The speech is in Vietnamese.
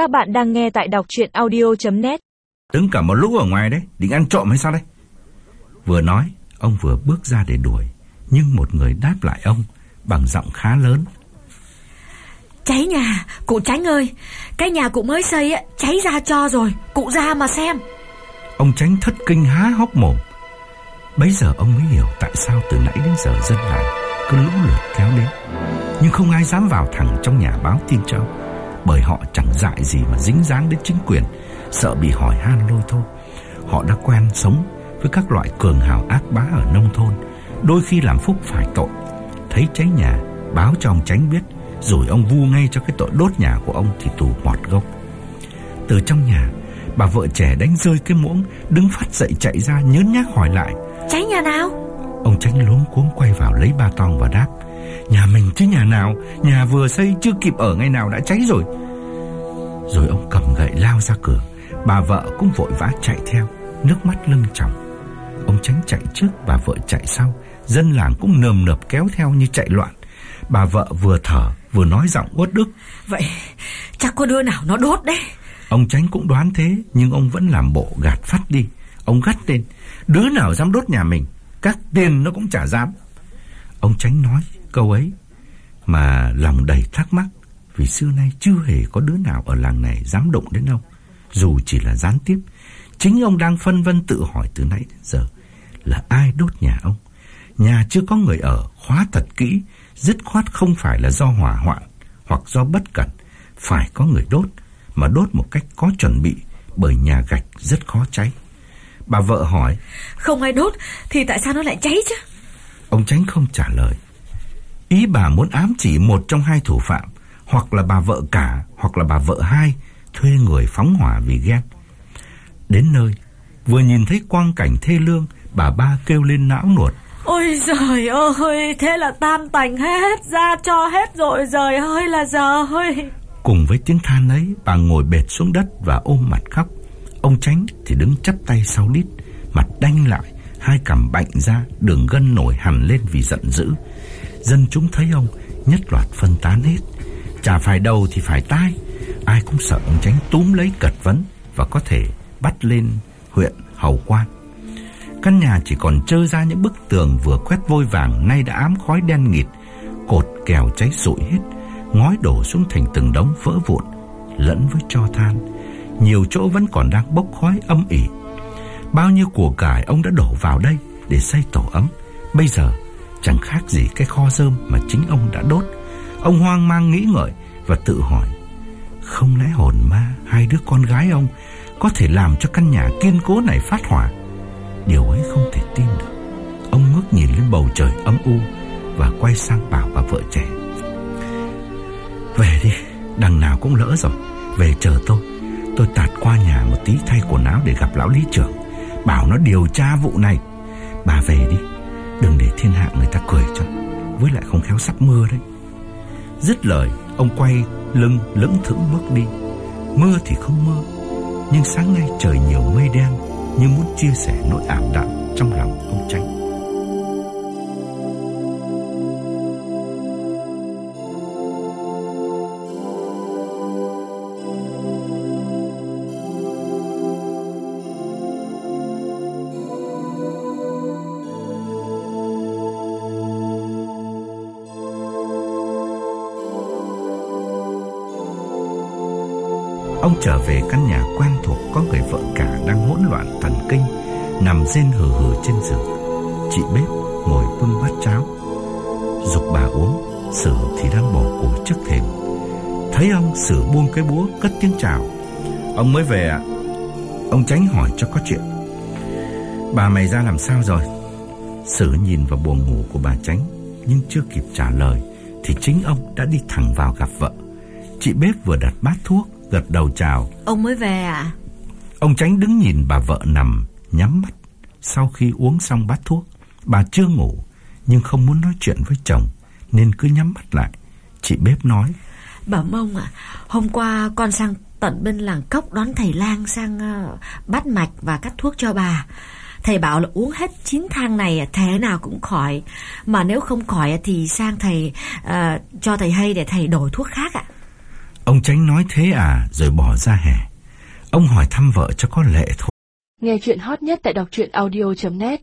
Các bạn đang nghe tại đọc chuyện audio.net Đứng cả một lúc ở ngoài đấy, định ăn trộm hay sao đây? Vừa nói, ông vừa bước ra để đuổi, nhưng một người đáp lại ông bằng giọng khá lớn. Cháy nhà, cụ Tránh ơi, cái nhà cụ mới xây á, cháy ra cho rồi, cụ ra mà xem. Ông Tránh thất kinh há hốc mồm. Bấy giờ ông mới hiểu tại sao từ nãy đến giờ dân làng cứ lũ lượt kéo đến. Nhưng không ai dám vào thẳng trong nhà báo tin cho bởi họ chẳng dại gì mà dính dáng đến chính quyền, sợ bị hỏi han lôi thôi. Họ đã quen sống với các loại cường hào ác bá ở nông thôn, đôi khi làm phúc phải tội. Thấy cháy nhà, báo cho ông tránh biết, rồi ông vu ngay cho cái tội đốt nhà của ông thì tù bọt gốc. Từ trong nhà, bà vợ trẻ đánh rơi cái muỗng, đứng phát dậy chạy ra nhớn nhác hỏi lại. Cháy nhà nào? Ông tránh luống cuống quay vào lấy ba tong và đáp. Nhà mình chứ nhà nào Nhà vừa xây chưa kịp ở ngày nào đã cháy rồi. Rồi ông cầm gậy lao ra cửa Bà vợ cũng vội vã chạy theo Nước mắt lưng tròng Ông tránh chạy trước bà vợ chạy sau Dân làng cũng nườm nượp kéo theo như chạy loạn. Bà vợ vừa thở vừa nói giọng uất ức. Vậy chắc có đứa nào nó đốt đấy. Ông tránh cũng đoán thế Nhưng ông vẫn làm bộ gạt phát đi. Ông gắt lên Đứa nào dám đốt nhà mình Các tiền nó cũng chả dám. Ông tránh nói câu ấy mà lòng đầy thắc mắc vì xưa nay chưa hề có đứa nào ở làng này dám động đến ông, dù chỉ là gián tiếp. Chính ông đang phân vân tự hỏi từ nãy đến giờ là ai đốt nhà ông. Nhà chưa có người ở, khóa thật kỹ, dứt khoát không phải là do hỏa hoạn hoặc do bất cẩn, phải có người đốt, mà đốt một cách có chuẩn bị bởi nhà gạch rất khó cháy. Bà vợ hỏi, Không ai đốt thì tại sao nó lại cháy chứ? Ông Tránh không trả lời. Ý bà muốn ám chỉ một trong hai thủ phạm, hoặc là bà vợ cả, hoặc là bà vợ hai, thuê người phóng hỏa vì ghen. Đến nơi, vừa nhìn thấy quang cảnh thê lương, bà ba kêu lên não nuột. Ôi giời ơi, thế là tan tành hết, ra cho hết rồi, giời ơi là giờ ơi. Cùng với tiếng than ấy, bà ngồi bệt xuống đất và ôm mặt khóc. Ông Tránh thì đứng chắp tay sau đít, mặt đanh lại, hai cằm bệnh ra, đường gân nổi hẳn lên vì giận dữ. Dân chúng thấy ông nhất loạt phân tán hết. Chả phải đầu thì phải tai. Ai cũng sợ ông tránh túm lấy cật vấn Và có thể bắt lên huyện Hầu Quan. Căn nhà chỉ còn trơ ra những bức tường vừa quét vôi vàng Nay đã ám khói đen nghịt, Cột kèo cháy rụi hết, Ngói đổ xuống thành từng đống vỡ vụn, Lẫn với cho than. Nhiều chỗ vẫn còn đang bốc khói âm ỉ. Bao nhiêu của cải ông đã đổ vào đây Để xây tổ ấm. Bây giờ chẳng khác gì cái kho rơm mà chính ông đã đốt. Ông hoang mang nghĩ ngợi và tự hỏi, không lẽ hồn ma hai đứa con gái ông có thể làm cho căn nhà kiên cố này phát hỏa? Điều ấy không thể tin được. Ông ngước nhìn lên bầu trời âm u và quay sang bảo bà vợ trẻ. Về đi, đằng nào cũng lỡ rồi. Về chờ tôi. Tôi tạt qua nhà một tí thay quần áo để gặp lão lý trưởng. Bảo nó điều tra vụ này. Bà về đi. Đừng để thiên hạ người ta cười cho. Với lại không khéo sắp mưa đấy. Dứt lời, Ông quay lưng lững thững bước đi. Mưa thì không mưa, Nhưng sáng nay trời nhiều mây đen Như muốn chia sẻ nỗi ảm đạm Trong lòng ông Tranh Ông trở về căn nhà quen thuộc có người vợ cả đang hỗn loạn thần kinh, nằm rên hừ hừ trên giường. Chị bếp ngồi bưng bát cháo, dục bà uống, Sử thì đang bỏ củi trước thềm. Thấy ông Sử buông cái búa cất tiếng chào. Ông mới về ạ. Ông tránh hỏi cho có chuyện. Bà mày ra làm sao rồi? Sử nhìn vào buồng ngủ của bà tránh, nhưng chưa kịp trả lời thì chính ông đã đi thẳng vào gặp vợ. Chị bếp vừa đặt bát thuốc gật đầu chào. Ông mới về à? Ông tránh đứng nhìn bà vợ nằm, nhắm mắt. Sau khi uống xong bát thuốc, bà chưa ngủ, nhưng không muốn nói chuyện với chồng, nên cứ nhắm mắt lại. Chị bếp nói. Bà Mông à, hôm qua con sang tận bên làng cốc đón thầy lang sang uh, bắt mạch và cắt thuốc cho bà. Thầy bảo là uống hết 9 thang này thế nào cũng khỏi. Mà nếu không khỏi thì sang thầy uh, cho thầy hay để thầy đổi thuốc khác ạ. Ông tránh nói thế à rồi bỏ ra hè. Ông hỏi thăm vợ cho có lệ thôi. Nghe chuyện hot nhất tại đọc truyện audio.net